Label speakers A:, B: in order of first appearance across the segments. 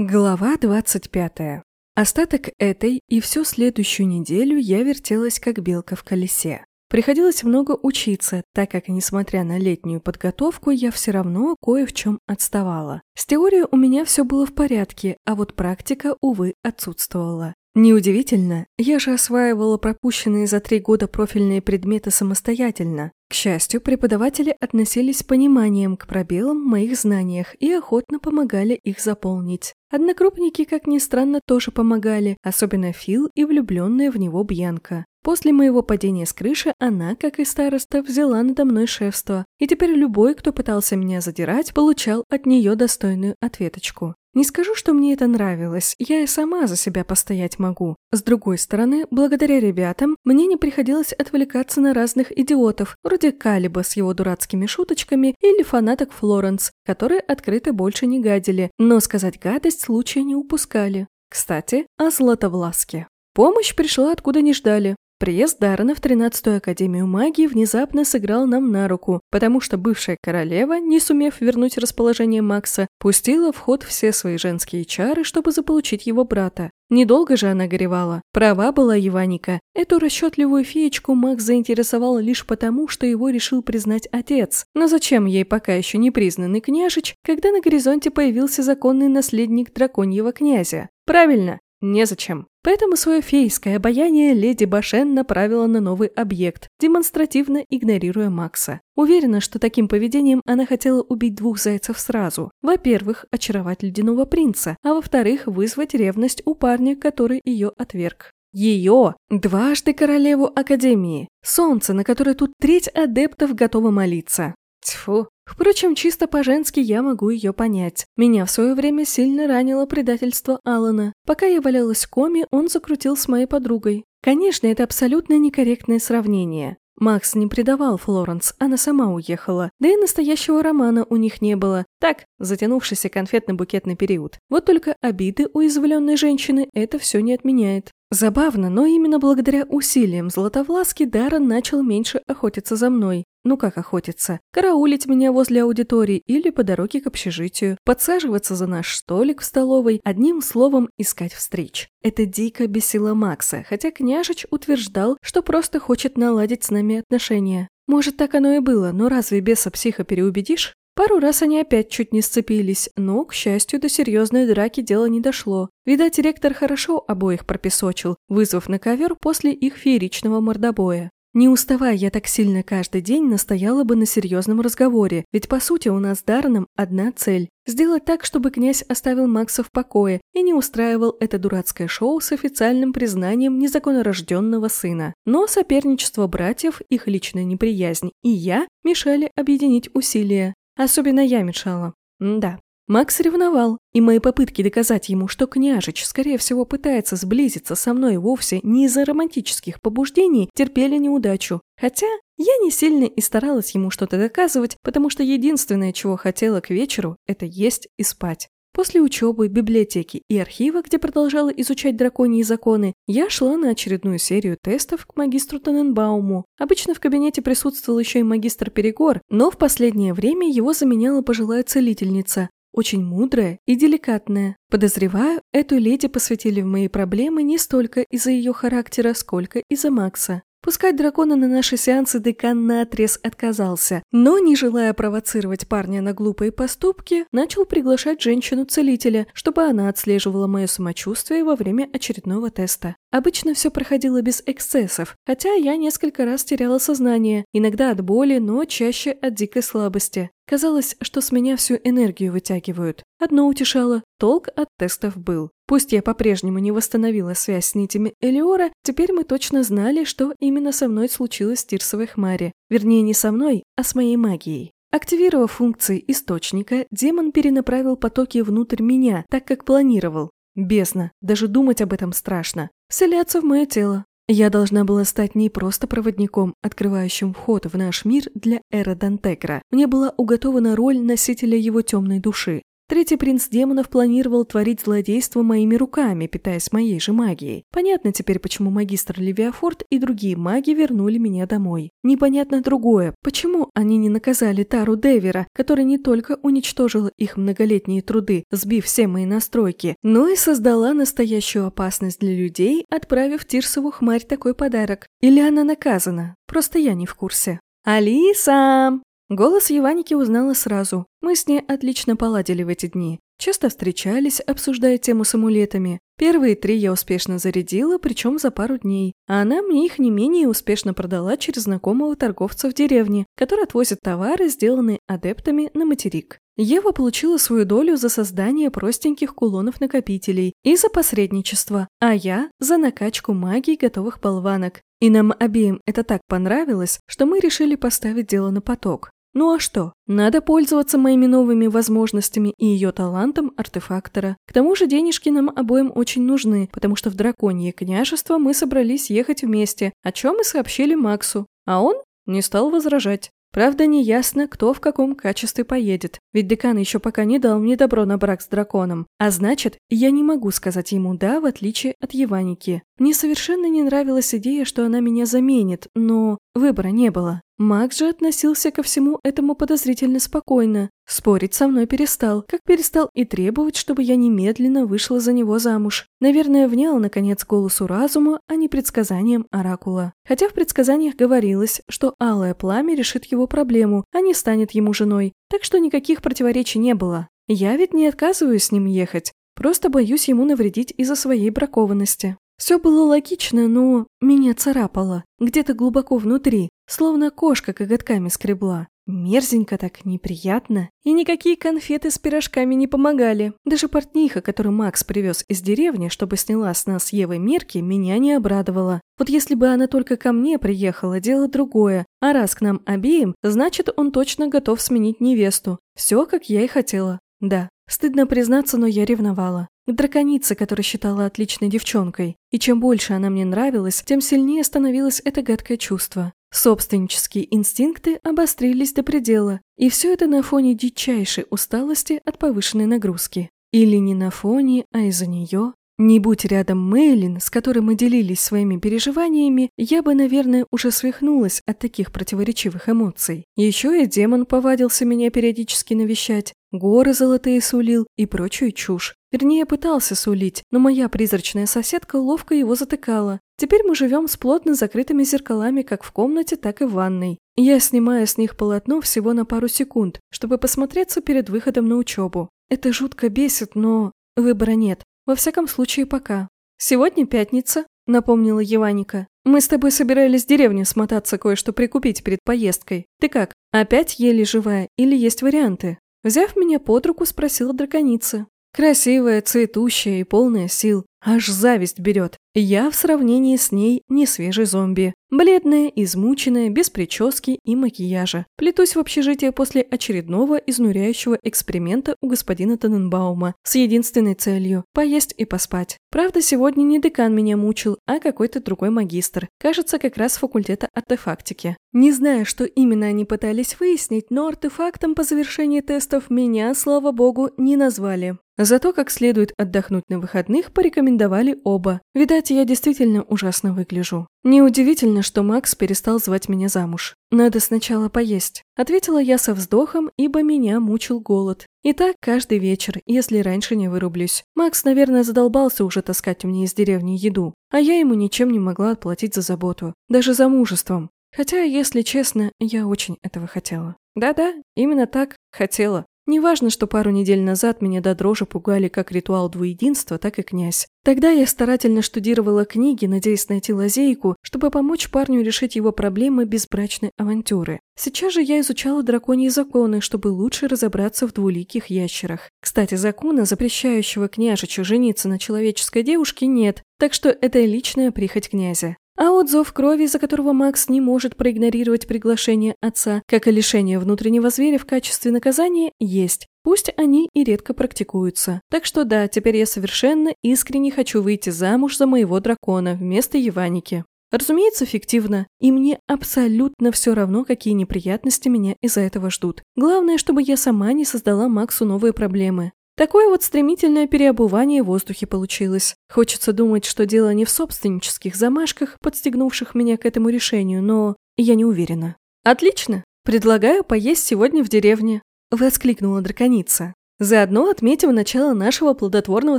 A: Глава 25. Остаток этой и всю следующую неделю я вертелась как белка в колесе. Приходилось много учиться, так как, несмотря на летнюю подготовку, я все равно кое в чем отставала. С теорией у меня все было в порядке, а вот практика, увы, отсутствовала. Неудивительно, я же осваивала пропущенные за три года профильные предметы самостоятельно. К счастью, преподаватели относились с пониманием к пробелам в моих знаниях и охотно помогали их заполнить. Однокрупники, как ни странно, тоже помогали, особенно Фил и влюбленная в него Бьянка. После моего падения с крыши она, как и староста, взяла надо мной шефство, и теперь любой, кто пытался меня задирать, получал от нее достойную ответочку. Не скажу, что мне это нравилось, я и сама за себя постоять могу. С другой стороны, благодаря ребятам, мне не приходилось отвлекаться на разных идиотов, вроде Калиба с его дурацкими шуточками или фанаток Флоренс, которые открыто больше не гадили, но сказать гадость случая не упускали. Кстати, о Златовласке. Помощь пришла откуда не ждали. Приезд Даррена в 13-ю Академию магии внезапно сыграл нам на руку, потому что бывшая королева, не сумев вернуть расположение Макса, пустила в ход все свои женские чары, чтобы заполучить его брата. Недолго же она горевала. Права была Еваника. Эту расчетливую феечку Макс заинтересовал лишь потому, что его решил признать отец. Но зачем ей пока еще не признанный княжич, когда на горизонте появился законный наследник драконьего князя? Правильно, незачем. Поэтому свое фейское обаяние леди Башен направила на новый объект, демонстративно игнорируя Макса. Уверена, что таким поведением она хотела убить двух зайцев сразу. Во-первых, очаровать ледяного принца, а во-вторых, вызвать ревность у парня, который ее отверг. Ее, дважды королеву Академии, солнце, на которое тут треть адептов готова молиться. Тьфу, Впрочем, чисто по-женски я могу ее понять. Меня в свое время сильно ранило предательство Алана. Пока я валялась в коме, он закрутил с моей подругой. Конечно, это абсолютно некорректное сравнение. Макс не предавал Флоренс, она сама уехала. Да и настоящего романа у них не было. Так, затянувшийся конфетно-букетный период. Вот только обиды уязвленной женщины это все не отменяет. Забавно, но именно благодаря усилиям Златовласки Даррен начал меньше охотиться за мной. Ну как охотиться? Караулить меня возле аудитории или по дороге к общежитию, подсаживаться за наш столик в столовой, одним словом искать встреч. Это дико бесило Макса, хотя княжич утверждал, что просто хочет наладить с нами отношения. Может, так оно и было, но разве беса-психа переубедишь? Пару раз они опять чуть не сцепились, но, к счастью, до серьезной драки дело не дошло. Видать, ректор хорошо обоих пропесочил, вызвав на ковер после их фееричного мордобоя. Не уставая я так сильно каждый день, настояла бы на серьезном разговоре, ведь по сути у нас с Дарреном одна цель – сделать так, чтобы князь оставил Макса в покое и не устраивал это дурацкое шоу с официальным признанием незаконнорожденного сына. Но соперничество братьев, их личная неприязнь и я мешали объединить усилия. Особенно я мешала. Да, Макс ревновал, и мои попытки доказать ему, что княжич, скорее всего, пытается сблизиться со мной вовсе не из-за романтических побуждений, терпели неудачу. Хотя я не сильно и старалась ему что-то доказывать, потому что единственное, чего хотела к вечеру, это есть и спать. После учебы, библиотеки и архива, где продолжала изучать драконьи законы, я шла на очередную серию тестов к магистру Таненбауму. Обычно в кабинете присутствовал еще и магистр Перегор, но в последнее время его заменяла пожилая целительница, очень мудрая и деликатная. Подозреваю, эту леди посвятили в мои проблемы не столько из-за ее характера, сколько из-за Макса. Пускать дракона на наши сеансы декан наотрез отказался, но, не желая провоцировать парня на глупые поступки, начал приглашать женщину-целителя, чтобы она отслеживала мое самочувствие во время очередного теста. Обычно все проходило без эксцессов, хотя я несколько раз теряла сознание, иногда от боли, но чаще от дикой слабости. Казалось, что с меня всю энергию вытягивают. Одно утешало – толк от тестов был. Пусть я по-прежнему не восстановила связь с нитями Элиора, теперь мы точно знали, что именно со мной случилось в Тирсовой хмаре. Вернее, не со мной, а с моей магией. Активировав функции источника, демон перенаправил потоки внутрь меня, так как планировал. Бездна, даже думать об этом страшно. Вселяться в мое тело. Я должна была стать не просто проводником, открывающим вход в наш мир для Эра Дантекра. Мне была уготована роль носителя его темной души. Третий принц демонов планировал творить злодейство моими руками, питаясь моей же магией. Понятно теперь, почему магистр Левиафорд и другие маги вернули меня домой. Непонятно другое, почему они не наказали Тару Девера, который не только уничтожил их многолетние труды, сбив все мои настройки, но и создала настоящую опасность для людей, отправив Тирсову хмарь такой подарок. Или она наказана? Просто я не в курсе. «Алиса!» Голос Еваники узнала сразу. Мы с ней отлично поладили в эти дни. Часто встречались, обсуждая тему с амулетами. Первые три я успешно зарядила, причем за пару дней. А она мне их не менее успешно продала через знакомого торговца в деревне, который отвозит товары, сделанные адептами, на материк. Ева получила свою долю за создание простеньких кулонов-накопителей и за посредничество, а я – за накачку магии готовых болванок. И нам обеим это так понравилось, что мы решили поставить дело на поток. Ну а что? Надо пользоваться моими новыми возможностями и ее талантом артефактора. К тому же денежки нам обоим очень нужны, потому что в драконье княжество мы собрались ехать вместе, о чем и сообщили Максу. А он не стал возражать. Правда, не ясно, кто в каком качестве поедет, ведь декан еще пока не дал мне добро на брак с драконом, а значит, я не могу сказать ему «да», в отличие от Еваники. Мне совершенно не нравилась идея, что она меня заменит, но выбора не было. Макс же относился ко всему этому подозрительно спокойно. Спорить со мной перестал, как перестал и требовать, чтобы я немедленно вышла за него замуж. Наверное, внял, наконец, голосу разума, а не предсказанием Оракула. Хотя в предсказаниях говорилось, что алое пламя решит его проблему, а не станет ему женой. Так что никаких противоречий не было. Я ведь не отказываюсь с ним ехать, просто боюсь ему навредить из-за своей бракованности. Все было логично, но меня царапало, где-то глубоко внутри, словно кошка коготками скребла. Мерзенько так, неприятно. И никакие конфеты с пирожками не помогали. Даже портниха, которую Макс привез из деревни, чтобы сняла с нас Евой мерки, меня не обрадовала. Вот если бы она только ко мне приехала, дело другое. А раз к нам обеим, значит, он точно готов сменить невесту. Все, как я и хотела. Да, стыдно признаться, но я ревновала. К драконице, которую считала отличной девчонкой. И чем больше она мне нравилась, тем сильнее становилось это гадкое чувство. Собственнические инстинкты обострились до предела, и все это на фоне дичайшей усталости от повышенной нагрузки. Или не на фоне, а из-за нее. Не будь рядом Мейлин, с которой мы делились своими переживаниями, я бы, наверное, уже свихнулась от таких противоречивых эмоций. Еще и демон повадился меня периодически навещать, горы золотые сулил и прочую чушь. Вернее, пытался сулить, но моя призрачная соседка ловко его затыкала. Теперь мы живем с плотно закрытыми зеркалами как в комнате, так и в ванной. Я снимаю с них полотно всего на пару секунд, чтобы посмотреться перед выходом на учебу. Это жутко бесит, но выбора нет. Во всяком случае, пока. «Сегодня пятница», — напомнила Еваника. «Мы с тобой собирались в деревню смотаться кое-что прикупить перед поездкой. Ты как, опять еле живая или есть варианты?» Взяв меня под руку, спросила драконица. Красивая, цветущая и полная сил. Аж зависть берет. Я в сравнении с ней не свежий зомби. Бледная, измученная, без прически и макияжа. Плетусь в общежитие после очередного изнуряющего эксперимента у господина Тененбаума с единственной целью – поесть и поспать. Правда, сегодня не декан меня мучил, а какой-то другой магистр. Кажется, как раз факультета артефактики. Не знаю, что именно они пытались выяснить, но артефактом по завершении тестов меня, слава богу, не назвали. Зато как следует отдохнуть на выходных порекомендовали оба. Видать, я действительно ужасно выгляжу. Неудивительно, что Макс перестал звать меня замуж. Надо сначала поесть. Ответила я со вздохом, ибо меня мучил голод. И так каждый вечер, если раньше не вырублюсь. Макс, наверное, задолбался уже таскать мне из деревни еду, а я ему ничем не могла отплатить за заботу. Даже замужеством. Хотя, если честно, я очень этого хотела. Да-да, именно так, хотела. Неважно, что пару недель назад меня до дрожи пугали как ритуал двуединства, так и князь. Тогда я старательно штудировала книги, надеясь найти лазейку, чтобы помочь парню решить его проблемы безбрачной авантюры. Сейчас же я изучала драконьи законы, чтобы лучше разобраться в двуликих ящерах. Кстати, закона, запрещающего княжичу жениться на человеческой девушке, нет, так что это личная прихоть князя. А вот зов крови, из-за которого Макс не может проигнорировать приглашение отца, как и лишение внутреннего зверя в качестве наказания, есть. Пусть они и редко практикуются. Так что да, теперь я совершенно искренне хочу выйти замуж за моего дракона вместо Еваники. Разумеется, фиктивно, и мне абсолютно все равно, какие неприятности меня из-за этого ждут. Главное, чтобы я сама не создала Максу новые проблемы. Такое вот стремительное переобувание в воздухе получилось. Хочется думать, что дело не в собственнических замашках, подстегнувших меня к этому решению, но я не уверена. «Отлично! Предлагаю поесть сегодня в деревне», – воскликнула драконица. «Заодно отметим начало нашего плодотворного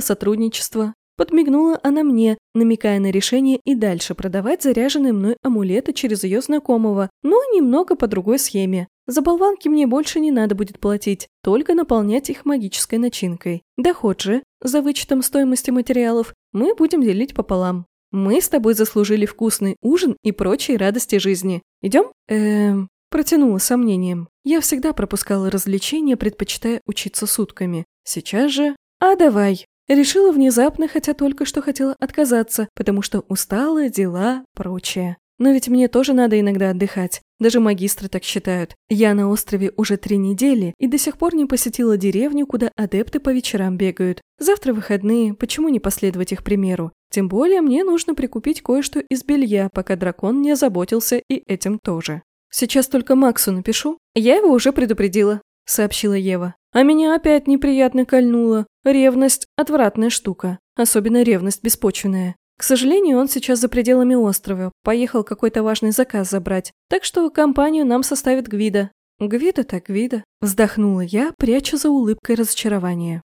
A: сотрудничества. Подмигнула она мне, намекая на решение и дальше продавать заряженные мной амулеты через ее знакомого, но немного по другой схеме. За болванки мне больше не надо будет платить, только наполнять их магической начинкой. Доход же, за вычетом стоимости материалов, мы будем делить пополам. Мы с тобой заслужили вкусный ужин и прочие радости жизни. Идем? Эм... Протянула сомнением. Я всегда пропускала развлечения, предпочитая учиться сутками. Сейчас же... А давай, Решила внезапно, хотя только что хотела отказаться, потому что устала, дела, прочее. Но ведь мне тоже надо иногда отдыхать. Даже магистры так считают. Я на острове уже три недели и до сих пор не посетила деревню, куда адепты по вечерам бегают. Завтра выходные, почему не последовать их примеру? Тем более мне нужно прикупить кое-что из белья, пока дракон не озаботился и этим тоже. Сейчас только Максу напишу. Я его уже предупредила, сообщила Ева. А меня опять неприятно кольнуло. Ревность – отвратная штука. Особенно ревность беспочвенная. К сожалению, он сейчас за пределами острова. Поехал какой-то важный заказ забрать. Так что компанию нам составит Гвида. Гвида так Гвида. Вздохнула я, пряча за улыбкой разочарование.